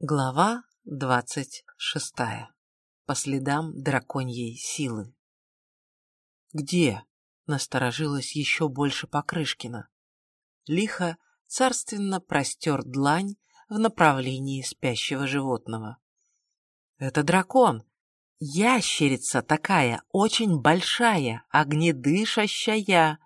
Глава двадцать шестая. По следам драконьей силы. «Где?» — насторожилась еще больше Покрышкина. Лихо царственно простер длань в направлении спящего животного. «Это дракон! Ящерица такая, очень большая, огнедышащая!»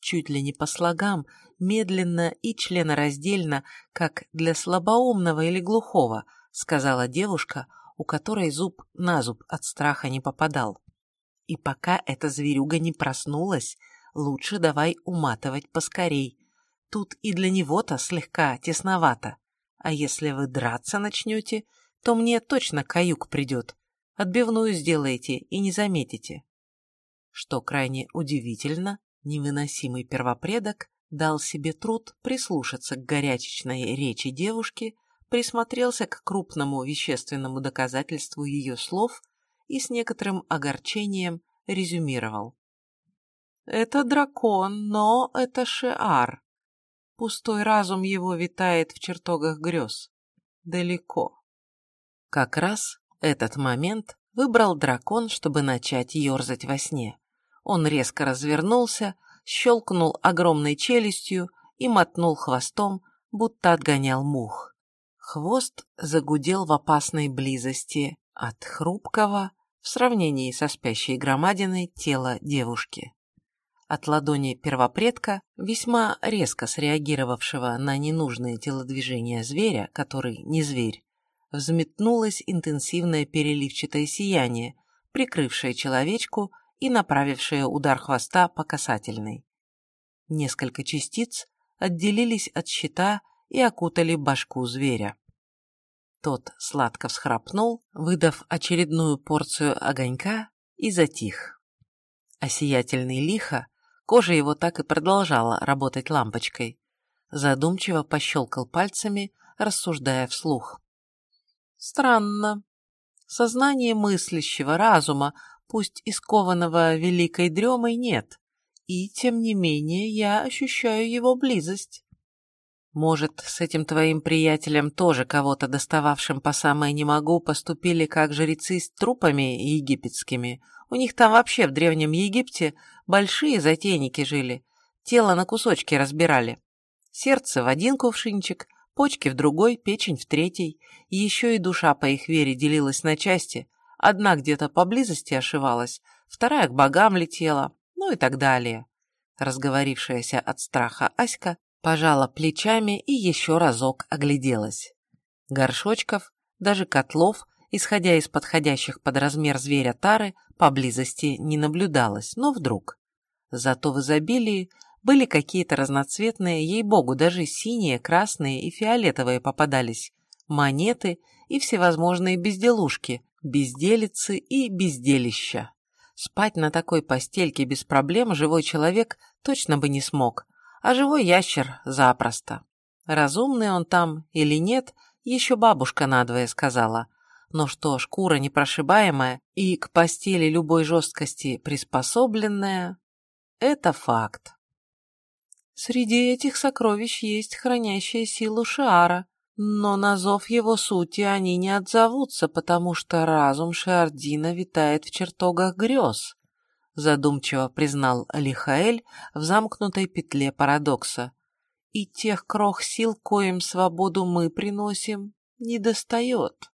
Чуть ли не по слогам медленно и членораздельно, как для слабоумного или глухого, сказала девушка, у которой зуб на зуб от страха не попадал. И пока эта зверюга не проснулась, лучше давай уматывать поскорей. Тут и для него-то слегка тесновато. А если вы драться начнете, то мне точно каюк придет. Отбивную сделаете и не заметите. Что крайне удивительно, невыносимый первопредок дал себе труд прислушаться к горячечной речи девушки, присмотрелся к крупному вещественному доказательству ее слов и с некоторым огорчением резюмировал. «Это дракон, но это Шеар. Пустой разум его витает в чертогах грез. Далеко». Как раз этот момент выбрал дракон, чтобы начать ерзать во сне. Он резко развернулся, щелкнул огромной челюстью и мотнул хвостом, будто отгонял мух. Хвост загудел в опасной близости от хрупкого, в сравнении со спящей громадиной, тела девушки. От ладони первопредка, весьма резко среагировавшего на ненужные телодвижения зверя, который не зверь, взметнулось интенсивное переливчатое сияние, прикрывшее человечку и направившая удар хвоста по касательной. Несколько частиц отделились от щита и окутали башку зверя. Тот сладко всхрапнул, выдав очередную порцию огонька, и затих. А лихо, кожа его так и продолжала работать лампочкой, задумчиво пощелкал пальцами, рассуждая вслух. Странно. Сознание мыслящего разума пусть и скованного великой дремой, нет, и, тем не менее, я ощущаю его близость. Может, с этим твоим приятелем тоже кого-то достававшим по самое не могу поступили как жрецы с трупами египетскими. У них там вообще в Древнем Египте большие затейники жили, тело на кусочки разбирали. Сердце в один кувшинчик, почки в другой, печень в третий, и еще и душа по их вере делилась на части, Одна где-то поблизости ошивалась, вторая к богам летела, ну и так далее. Разговорившаяся от страха Аська пожала плечами и еще разок огляделась. Горшочков, даже котлов, исходя из подходящих под размер зверя тары, поблизости не наблюдалось, но вдруг. Зато в изобилии были какие-то разноцветные, ей-богу, даже синие, красные и фиолетовые попадались, монеты и всевозможные безделушки, безделицы и безделища. Спать на такой постельке без проблем живой человек точно бы не смог, а живой ящер запросто. Разумный он там или нет, еще бабушка надвое сказала. Но что шкура непрошибаемая и к постели любой жесткости приспособленная – это факт. Среди этих сокровищ есть хранящая силу Шиара, но на зов его сути они не отзовутся, потому что разум Шиардина витает в чертогах грез, задумчиво признал Лихаэль в замкнутой петле парадокса. И тех крох сил, коим свободу мы приносим, не достает.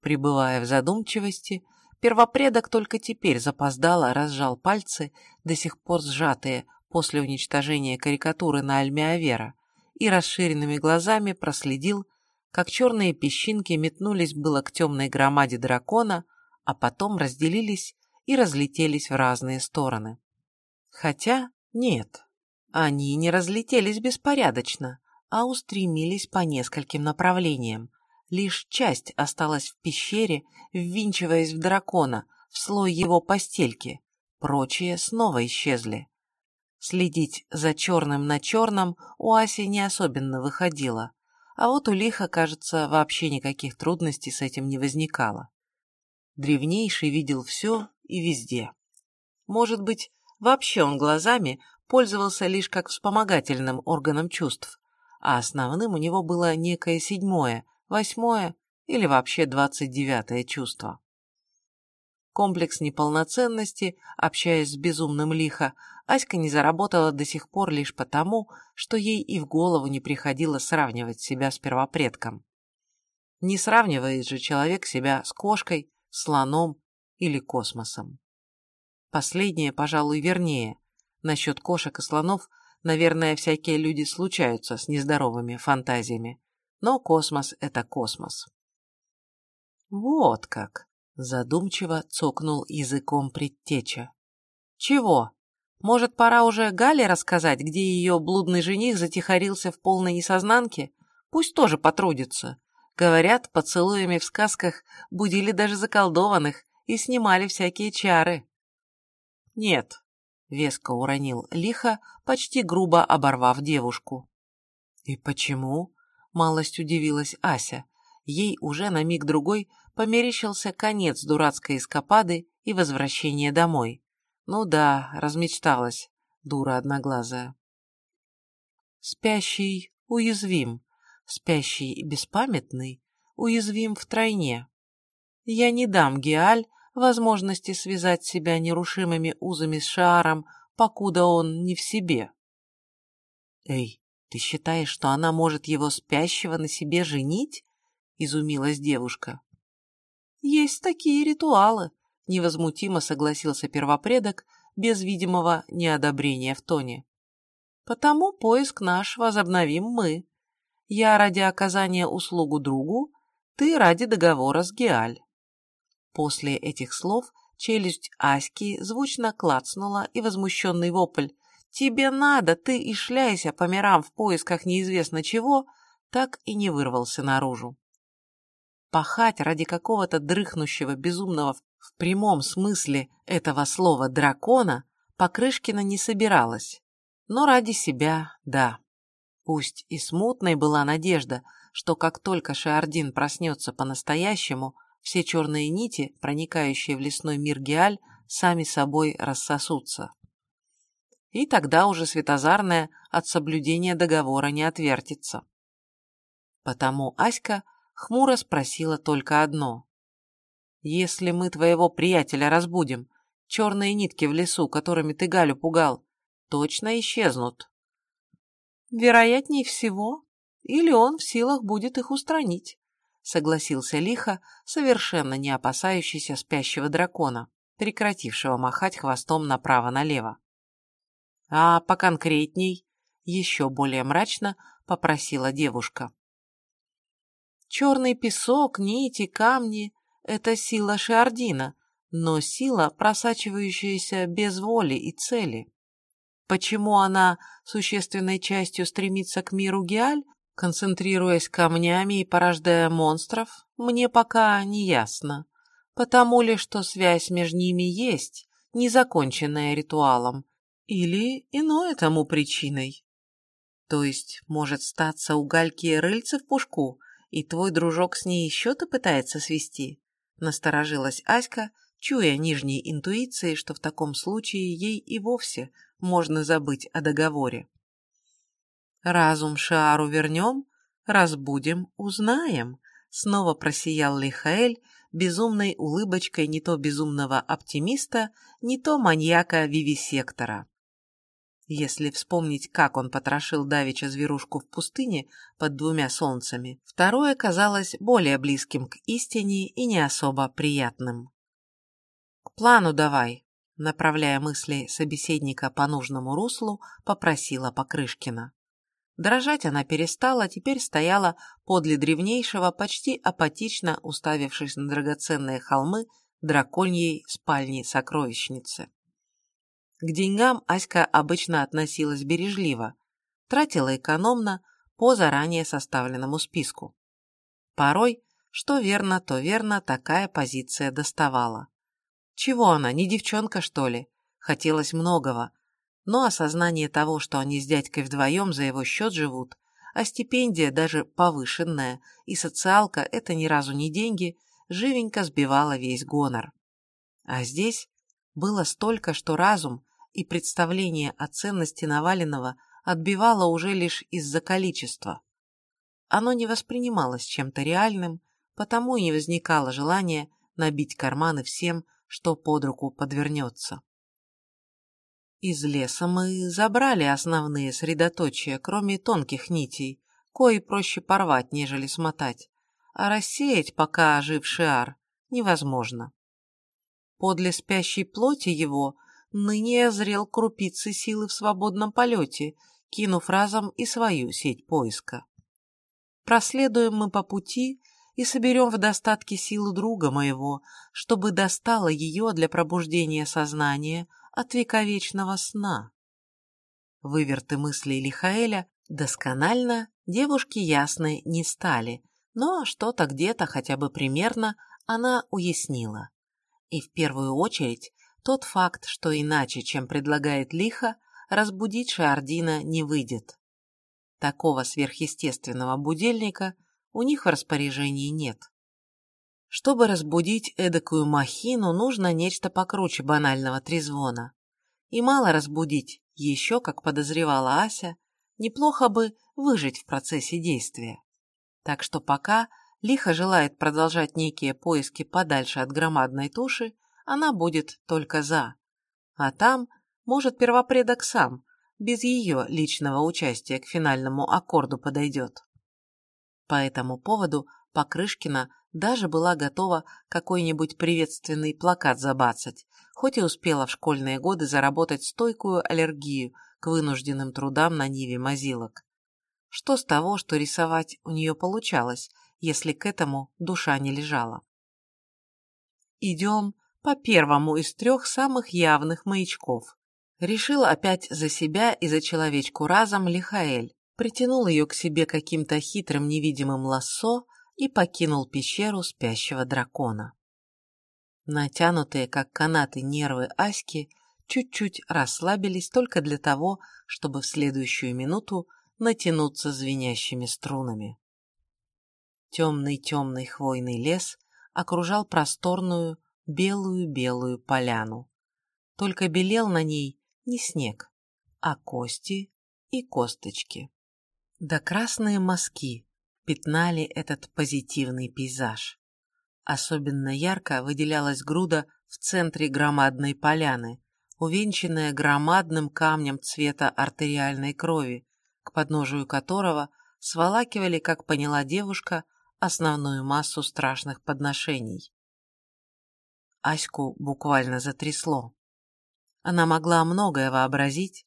Пребывая в задумчивости, первопредок только теперь запоздало разжал пальцы, до сих пор сжатые после уничтожения карикатуры на Альмиавера, и расширенными глазами проследил, как черные песчинки метнулись было к темной громаде дракона, а потом разделились и разлетелись в разные стороны. Хотя нет, они не разлетелись беспорядочно, а устремились по нескольким направлениям. Лишь часть осталась в пещере, ввинчиваясь в дракона, в слой его постельки. Прочие снова исчезли. Следить за черным на черном у Аси не особенно выходило, а вот у Лиха, кажется, вообще никаких трудностей с этим не возникало. Древнейший видел все и везде. Может быть, вообще он глазами пользовался лишь как вспомогательным органом чувств, а основным у него было некое седьмое, восьмое или вообще двадцать девятое чувство. Комплекс неполноценности, общаясь с безумным лихо, Аська не заработала до сих пор лишь потому, что ей и в голову не приходило сравнивать себя с первопредком. Не сравнивает же человек себя с кошкой, слоном или космосом. Последнее, пожалуй, вернее. Насчет кошек и слонов, наверное, всякие люди случаются с нездоровыми фантазиями. Но космос — это космос. Вот как! Задумчиво цокнул языком предтеча. Чего? Может, пора уже Гале рассказать, где ее блудный жених затихарился в полной несознанке? Пусть тоже потрудится. Говорят, поцелуями в сказках будили даже заколдованных и снимали всякие чары. Нет, веско уронил лихо, почти грубо оборвав девушку. И почему? Малость удивилась Ася. Ей уже на миг-другой померещился конец дурацкой эскапады и возвращение домой. Ну да, размечталась, дура одноглазая. Спящий уязвим, спящий беспамятный уязвим втройне. Я не дам Геаль возможности связать себя нерушимыми узами с Шааром, покуда он не в себе. Эй, ты считаешь, что она может его спящего на себе женить? Изумилась девушка. Есть такие ритуалы, невозмутимо согласился первопредок, без видимого неодобрения в тоне. Потому поиск наш возобновим мы. Я ради оказания услугу другу, ты ради договора с Геаль. После этих слов челюсть Аськи звучно клацнула, и возмущенный вопль «Тебе надо, ты и шляйся по мирам в поисках неизвестно чего» так и не вырвался наружу. Пахать ради какого-то дрыхнущего безумного в прямом смысле этого слова дракона Покрышкина не собиралась. Но ради себя, да. Пусть и смутной была надежда, что как только Шиардин проснется по-настоящему, все черные нити, проникающие в лесной мир Геаль, сами собой рассосутся. И тогда уже Светозарная от соблюдения договора не отвертится. Потому Аська хмуро спросила только одно. «Если мы твоего приятеля разбудим, черные нитки в лесу, которыми ты Галю пугал, точно исчезнут?» «Вероятнее всего, или он в силах будет их устранить», согласился лихо, совершенно не опасающийся спящего дракона, прекратившего махать хвостом направо-налево. «А поконкретней?» — еще более мрачно попросила девушка. «Черный песок, нити, камни — это сила Шиардина, но сила, просачивающаяся без воли и цели. Почему она существенной частью стремится к миру Геаль, концентрируясь камнями и порождая монстров, мне пока не ясно. Потому ли, что связь между ними есть, незаконченная ритуалом, или иное тому причиной. То есть, может статься у Гальки рыльце в пушку, и твой дружок с ней счеты пытается свести? Насторожилась Аська, чуя нижней интуицией, что в таком случае ей и вовсе можно забыть о договоре. Разум Шаару вернем, разбудим, узнаем. Снова просиял Лихаэль безумной улыбочкой не то безумного оптимиста, не то маньяка-вивисектора. Если вспомнить, как он потрошил давеча зверушку в пустыне под двумя солнцами, второе казалось более близким к истине и не особо приятным. «К плану давай», направляя мысли собеседника по нужному руслу, попросила Покрышкина. Дрожать она перестала, теперь стояла подле древнейшего, почти апатично уставившись на драгоценные холмы драконьей спальни-сокровищницы. К деньгам Аська обычно относилась бережливо, тратила экономно по заранее составленному списку. Порой, что верно, то верно, такая позиция доставала. Чего она, не девчонка, что ли? Хотелось многого, но осознание того, что они с дядькой вдвоем за его счет живут, а стипендия даже повышенная, и социалка – это ни разу не деньги, живенько сбивала весь гонор. А здесь было столько, что разум и представление о ценности Наваленного отбивало уже лишь из-за количества. оно не воспринималось чем-то реальным, потому и не возникало желания набить карманы всем, что под руку подвернется. Из леса мы забрали основные средоточия, кроме тонких нитей, кои проще порвать, нежели смотать, а рассеять, пока жив Шиар, невозможно. Подле спящей плоти его ныне озрел крупицы силы в свободном полете, кинув разом и свою сеть поиска. Проследуем мы по пути и соберем в достатке силу друга моего, чтобы достало ее для пробуждения сознания от вековечного сна. Выверты мысли Лихаэля досконально девушки ясны не стали, но что-то где-то хотя бы примерно она уяснила. И в первую очередь тот факт, что иначе, чем предлагает Лиха, разбудить Шардина не выйдет. Такого сверхъестественного будильника у них в распоряжении нет. Чтобы разбудить эдакую махину, нужно нечто покруче банального трезвона. И мало разбудить, еще, как подозревала Ася, неплохо бы выжить в процессе действия. Так что пока Лиха желает продолжать некие поиски подальше от громадной туши, она будет только за. А там, может, первопредок сам, без ее личного участия к финальному аккорду подойдет. По этому поводу Покрышкина даже была готова какой-нибудь приветственный плакат забацать, хоть и успела в школьные годы заработать стойкую аллергию к вынужденным трудам на ниве мазилок. Что с того, что рисовать у нее получалось, если к этому душа не лежала? Идем по первому из трех самых явных маячков. Решил опять за себя и за человечку разом Лихаэль, притянул ее к себе каким-то хитрым невидимым лассо и покинул пещеру спящего дракона. Натянутые, как канаты, нервы Аськи чуть-чуть расслабились только для того, чтобы в следующую минуту натянуться звенящими струнами. Темный-темный хвойный лес окружал просторную белую-белую поляну. Только белел на ней не снег, а кости и косточки. Да красные мазки пятнали этот позитивный пейзаж. Особенно ярко выделялась груда в центре громадной поляны, увенчанная громадным камнем цвета артериальной крови, к подножию которого сволакивали, как поняла девушка, основную массу страшных подношений. Аську буквально затрясло. Она могла многое вообразить,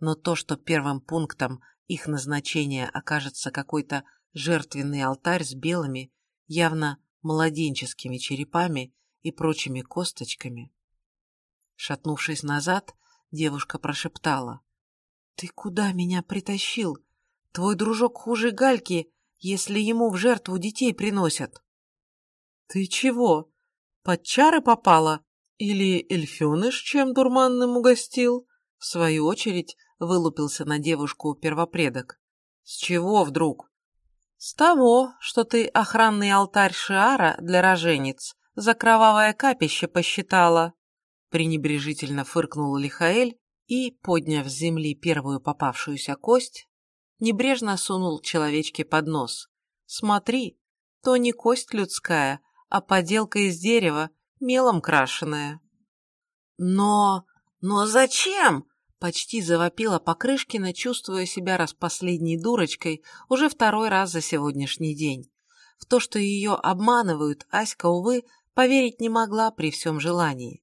но то, что первым пунктом их назначения окажется какой-то жертвенный алтарь с белыми, явно младенческими черепами и прочими косточками. Шатнувшись назад, девушка прошептала. «Ты куда меня притащил? Твой дружок хуже Гальки, если ему в жертву детей приносят». «Ты чего? Под чары попала? Или эльфеныш чем дурманным угостил?» В свою очередь вылупился на девушку первопредок. «С чего вдруг?» «С того, что ты охранный алтарь Шиара для роженец за кровавое капище посчитала», пренебрежительно фыркнул Лихаэль и, подняв с земли первую попавшуюся кость, небрежно сунул человечке под нос. «Смотри, то не кость людская, а поделка из дерева, мелом крашеная». «Но... но зачем?» Почти завопила Покрышкина, чувствуя себя распоследней дурочкой уже второй раз за сегодняшний день. В то, что ее обманывают, Аська, увы, поверить не могла при всем желании.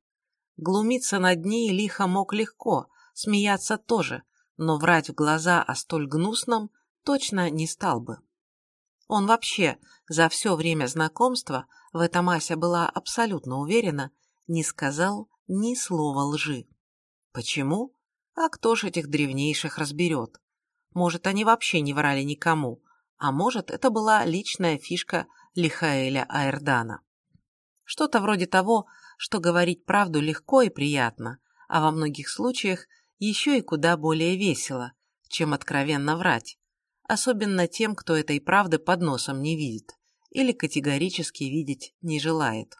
Глумиться над ней лихо мог легко, смеяться тоже, но врать в глаза о столь гнусном точно не стал бы. Он вообще за все время знакомства, в этом Ася была абсолютно уверена, не сказал ни слова лжи. Почему? А кто ж этих древнейших разберет? Может, они вообще не врали никому, а может, это была личная фишка Лихаэля Аэрдана. Что-то вроде того, что говорить правду легко и приятно, а во многих случаях еще и куда более весело, чем откровенно врать, особенно тем, кто этой правды под носом не видит или категорически видеть не желает.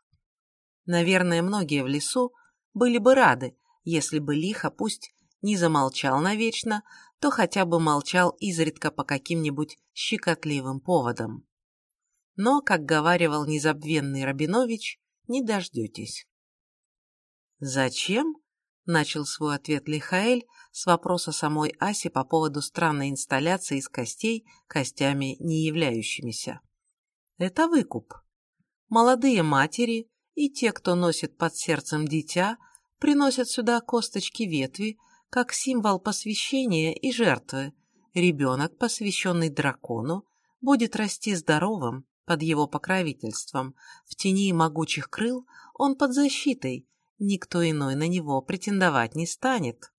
Наверное, многие в лесу были бы рады, если бы лихо пусть не замолчал навечно, то хотя бы молчал изредка по каким-нибудь щекотливым поводам. Но, как говаривал незабвенный Рабинович, не дождетесь. «Зачем?» – начал свой ответ Лихаэль с вопроса самой Аси по поводу странной инсталляции из костей костями не являющимися. «Это выкуп. Молодые матери и те, кто носит под сердцем дитя, приносят сюда косточки ветви, как символ посвящения и жертвы. Ребенок, посвященный дракону, будет расти здоровым под его покровительством. В тени могучих крыл он под защитой, никто иной на него претендовать не станет.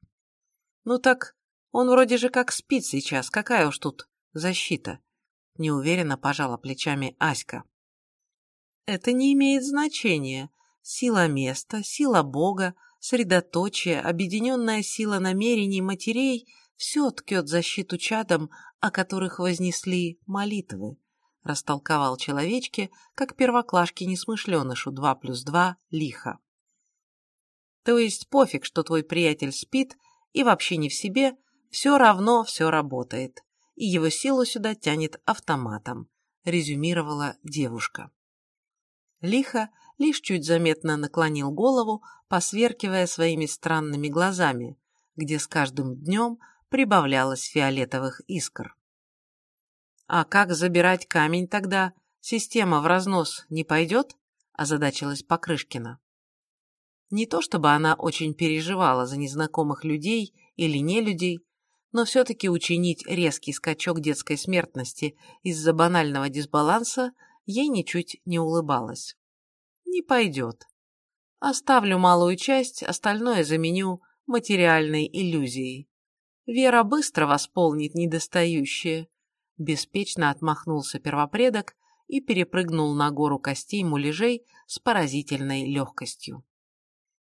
Ну так, он вроде же как спит сейчас, какая уж тут защита? Неуверенно пожала плечами Аська. Это не имеет значения. Сила места, сила Бога, средоточие, объединенная сила намерений матерей – все ткет защиту чадам, о которых вознесли молитвы. Растолковал человечке, как первоклашке несмышленышу два плюс два лихо. То есть пофиг, что твой приятель спит и вообще не в себе, все равно все работает, и его силу сюда тянет автоматом, резюмировала девушка. Лихо лишь чуть заметно наклонил голову, посверкивая своими странными глазами, где с каждым днем прибавлялось фиолетовых искр. «А как забирать камень тогда? Система в разнос не пойдет?» – озадачилась Покрышкина. Не то чтобы она очень переживала за незнакомых людей или не людей, но все-таки учинить резкий скачок детской смертности из-за банального дисбаланса ей ничуть не улыбалась. Не пойдет. Оставлю малую часть, остальное заменю материальной иллюзией. Вера быстро восполнит недостающее. Беспечно отмахнулся первопредок и перепрыгнул на гору костей муляжей с поразительной легкостью.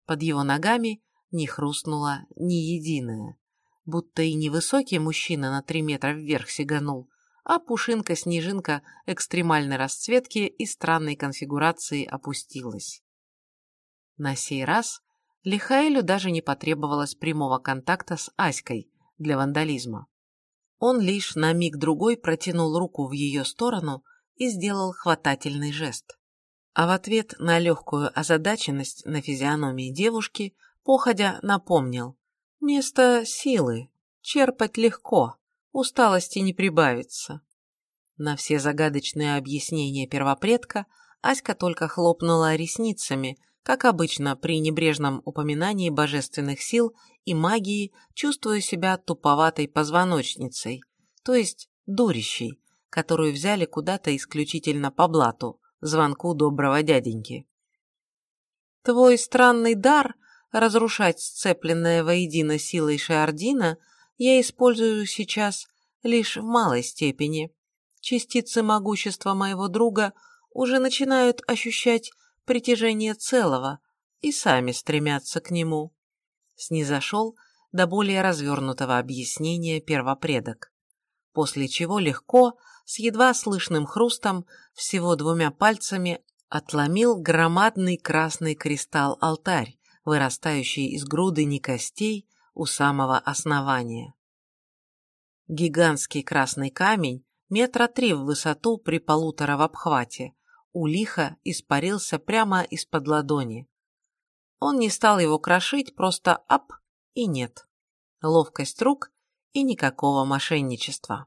Под его ногами не хрустнуло ни единое, будто и невысокий мужчина на три метра вверх сиганул, а пушинка-снежинка экстремальной расцветки и странной конфигурации опустилась. На сей раз Лихаэлю даже не потребовалось прямого контакта с Аськой для вандализма. Он лишь на миг-другой протянул руку в ее сторону и сделал хватательный жест. А в ответ на легкую озадаченность на физиономии девушки походя напомнил. «Место силы. Черпать легко усталости не прибавится. На все загадочные объяснения первопредка Аська только хлопнула ресницами, как обычно при небрежном упоминании божественных сил и магии, чувствуя себя туповатой позвоночницей, то есть дурищей, которую взяли куда-то исключительно по блату, звонку доброго дяденьки. Твой странный дар разрушать сцепленное воедино силой Шиардина – я использую сейчас лишь в малой степени. Частицы могущества моего друга уже начинают ощущать притяжение целого и сами стремятся к нему. Снизошел до более развернутого объяснения первопредок, после чего легко, с едва слышным хрустом, всего двумя пальцами отломил громадный красный кристалл-алтарь, вырастающий из груды не костей, у самого основания. Гигантский красный камень, метра три в высоту при полутора в обхвате, у лиха испарился прямо из-под ладони. Он не стал его крошить, просто ап и нет. Ловкость рук и никакого мошенничества.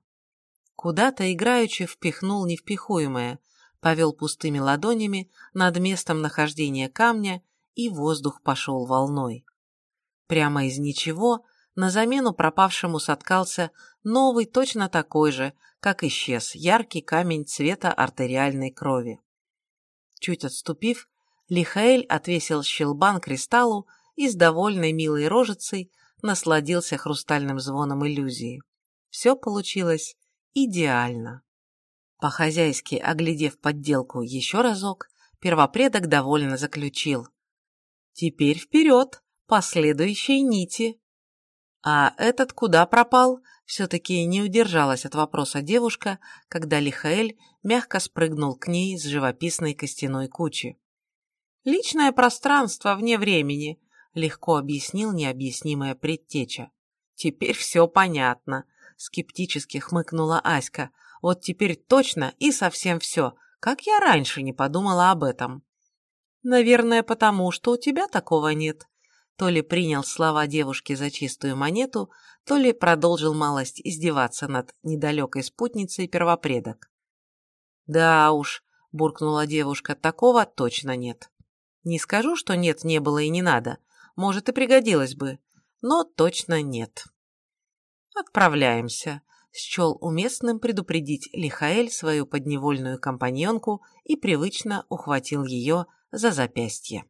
Куда-то играючи впихнул невпихуемое, повел пустыми ладонями над местом нахождения камня, и воздух пошел волной. Прямо из ничего на замену пропавшему соткался новый, точно такой же, как исчез, яркий камень цвета артериальной крови. Чуть отступив, Лихаэль отвесил щелбан кристаллу и с довольной милой рожицей насладился хрустальным звоном иллюзии. Все получилось идеально. По-хозяйски оглядев подделку еще разок, первопредок довольно заключил. «Теперь вперед!» по следующей нити. А этот куда пропал? Все-таки не удержалась от вопроса девушка, когда Лихаэль мягко спрыгнул к ней с живописной костяной кучи. «Личное пространство вне времени», — легко объяснил необъяснимая предтеча. Теперь все понятно, скептически хмыкнула Аська. Вот теперь точно и совсем все. Как я раньше не подумала об этом. Наверное, потому что у тебя такого нет. То ли принял слова девушки за чистую монету, то ли продолжил малость издеваться над недалекой спутницей первопредок. «Да уж», — буркнула девушка, — «такого точно нет. Не скажу, что нет, не было и не надо. Может, и пригодилось бы, но точно нет». «Отправляемся», — счел уместным предупредить Лихаэль свою подневольную компаньонку и привычно ухватил ее за запястье.